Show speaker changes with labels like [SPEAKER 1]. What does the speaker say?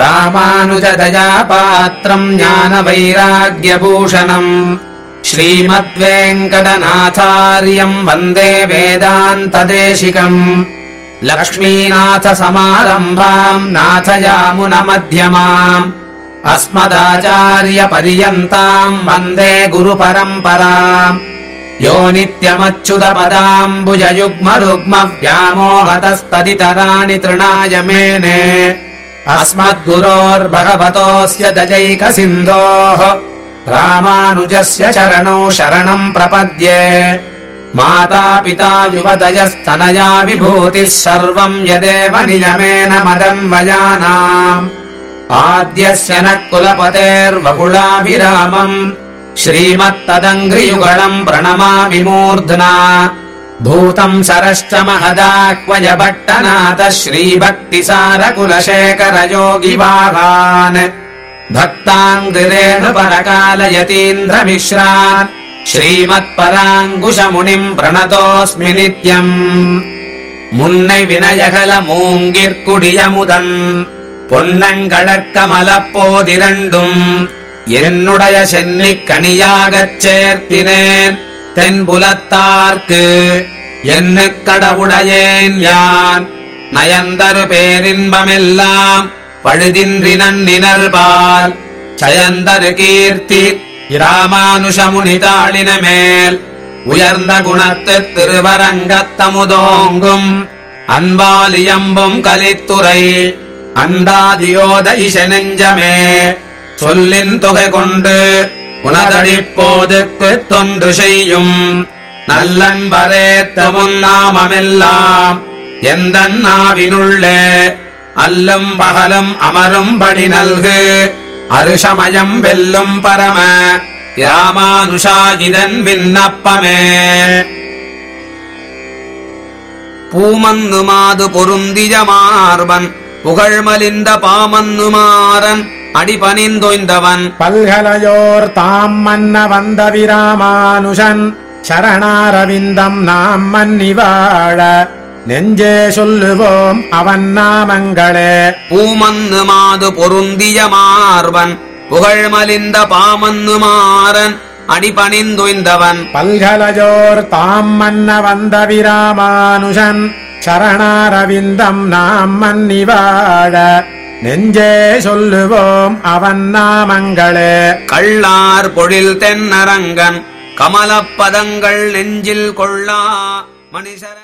[SPEAKER 1] रामानुजदया पात्रम् ज्ञानवैराग्यभूषणम् श्रीमद्वेङ्कटनाथार्यम् वन्दे वेदान्तदेशिकम् लक्ष्मीनाथसमारम्भाम् नाथयामुनमध्यमाम् अस्मदाचार्यपर्यन्ताम् वन्दे गुरुपरम्पराम् यो नित्यमच्युतपदाम्बुजयुग्मरुग्मव्यामोहतस्तदितराणि तृणाय मेने अस्मद्गुरोर्भगवतोऽस्य दजैक सिन्धोः रामानुजस्य चरणौ शरणम् प्रपद्ये। मातापिता युवतयस्तनया विभूतिः सर्वम् यदेव नियमेन मदन्वयानाम् आद्यस्य नः कुलपतेर्वकुलाभिरामम् श्रीमत्तदङ्घ्रियुगळम् प्रणमामि मूर्ध्ना भूतम् सरश्च महदाह्वय भट्टनाथ श्रीभक्तिसारकुलशेखरयोगिवाहान् भक्ताङ्गिरेणुपरकालयतीन्द्रमिश्रान् श्रीमत्पराङ्कुशमुनिम् प्रणतोऽस्मि नित्यम् முன்னை வினயகல மூங்கிற்குடியமுதன் பொன்னங்கழற்கமலப்போதிரண்டும் என்னுடைய சென்னிக் கனியாகச் சேர்த்தினேன் தென்புலத்தார்க்கு என்ன கடவுடையேன் யான். நயந்தரு பேரின்பமெல்லாம் பழுதின்றி நன்னினர்பால். சயந்தரு கீர்த்தி இராமானுஷமுனிதாளின மேல் உயர்ந்த குணத்து திருவரங்கத்தமுதோங்கும் அன்பாலியம்பும் கலித்துறை அண்டாதியோத இசனெஞ்சமே சொல்லின் தொகை கொண்டு உனதடிப்போதுக்கு தொன்று செய்யும். நல்லன்பரேத்தமுன் நாமமெல்லாம் எந்த நாவினுள்ளே? அல்லும் பகலும் அமரும்படி நல்கு. அருஷமயம் வெல்லும் பரம ராமானுஷாஜிதன் விண்ணப்பமே. பூமன்னு மாது பொருந்திய மார்பன் புகழ்மலிந்த பாமன்னு மாறன் அடிபணிந்தொய்ந்தவன்.
[SPEAKER 2] பல்கலையோர் தாம் மன்ன வந்த விராமானுஷன் சரணாரவிந்தம் நாம் மன்னி வாழ நெஞ்சே சொல்லுவோம் அவன் நாமங்களே.
[SPEAKER 1] பூமன்னுமாது பொருந்திய மார்பன் புகழ்மலிந்த பாமன்னுமாறன் அடிபணிந்தொய்ந்தவன்.
[SPEAKER 2] பல்கலையோர் தாம் மன்ன வந்த விராமானுஷன் சரணாரவிந்தம் நாம் மன்னி வாழ நெஞ்சே சொல்லுவோம் அவன் நாமங்களே.
[SPEAKER 1] கள்ளார் பொழில் தென்னரங்கன் கமலப்பதங்கள் நெஞ்சில் கொள்ளா மனுஷர